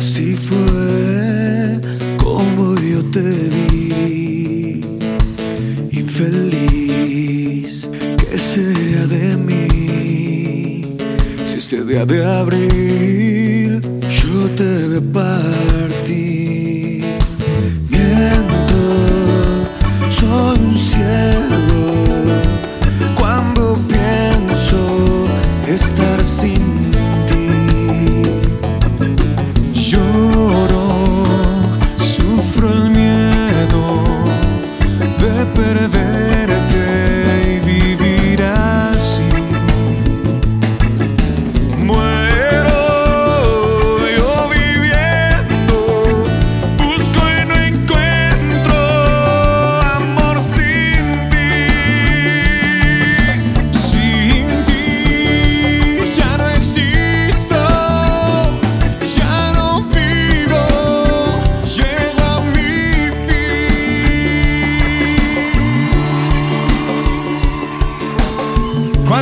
Así fue como yo te vi, infeliz, ¿qué sería de mí? Si ese día de abril yo te veo partir, miento, soy un ciego de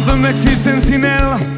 ¿Cuántos no existen sin él?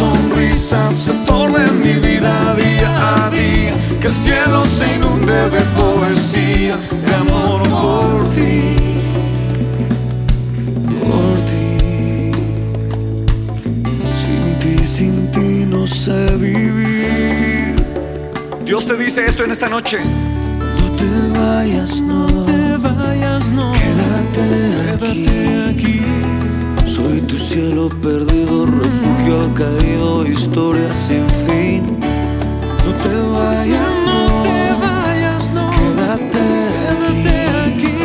Sonrisa se torne en mi vida día a día, que el cielo se inunde de poesía, de amor por ti. Por ti. Sin ti, sin ti no sé vivir. Dios te dice esto en esta noche. No te vayas, no. te vayas, no. Sin fin. No te vayas, no. te vayas, no. Quédate, aquí.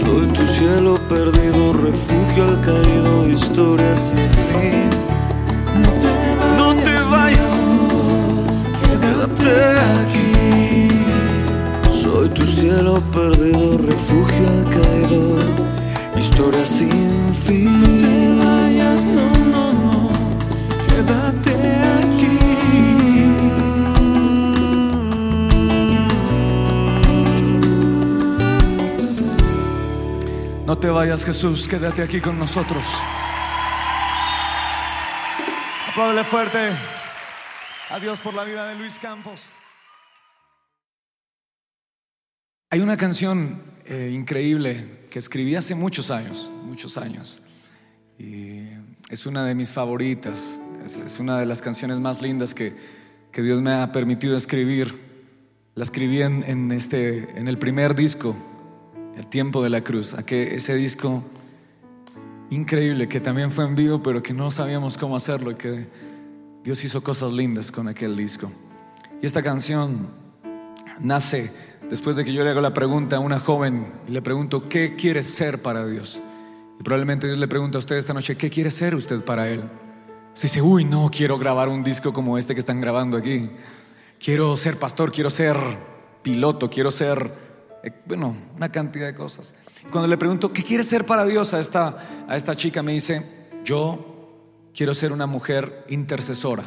Soy tu cielo perdido, refugio al caído, historia sin fin. No te vayas, no te vayas, no. Quédate aquí. Soy tu cielo perdido, No te vayas, Jesús, quédate aquí con nosotros. Apláudele fuerte. Adiós por la vida de Luis Campos. Hay una canción eh, increíble que escribí hace muchos años, muchos años. Y es una de mis favoritas, es, una de las canciones más lindas que, que, Dios me ha permitido escribir. La escribí en, este, en el primer disco, El tiempo de la cruz, ese disco increíble que también fue en vivo, pero que no sabíamos cómo hacerlo y que Dios hizo cosas lindas con aquel disco. Y esta canción nace después de que yo le hago la pregunta a una joven y le pregunto, ¿qué quiere ser para Dios? Y probablemente Dios le pregunta a usted esta noche, ¿qué quiere ser usted para Él? Usted dice, uy, no quiero grabar un disco como este que están grabando aquí. Quiero ser pastor, quiero ser piloto, quiero ser, bueno, una cantidad de cosas. Cuando le pregunto, ¿qué quiere ser para Dios a esta, a esta chica? Me dice, yo quiero ser una mujer intercesora.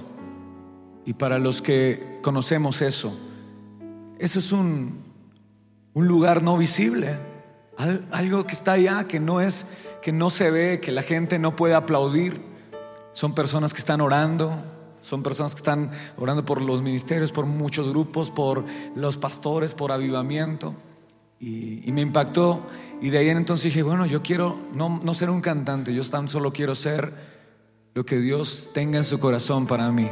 Y para los que conocemos eso, eso es un, un lugar no visible, algo que está allá, que no es, que no se ve, que la gente no puede aplaudir. Son personas que están orando, son personas que están orando por los ministerios, por muchos grupos, por los pastores, por avivamiento. Y, me impactó. Y de ahí en entonces dije, bueno, yo quiero no, no ser un cantante, yo tan solo quiero ser lo que Dios tenga en su corazón para mí.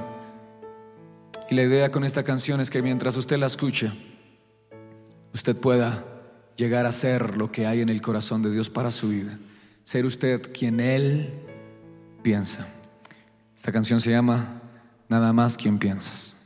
Y la idea con esta canción es que mientras usted la escuche, usted pueda llegar a ser lo que hay en el corazón de Dios para su vida. Ser usted quien Él piensa. Esta canción se llama Nada más quien piensas.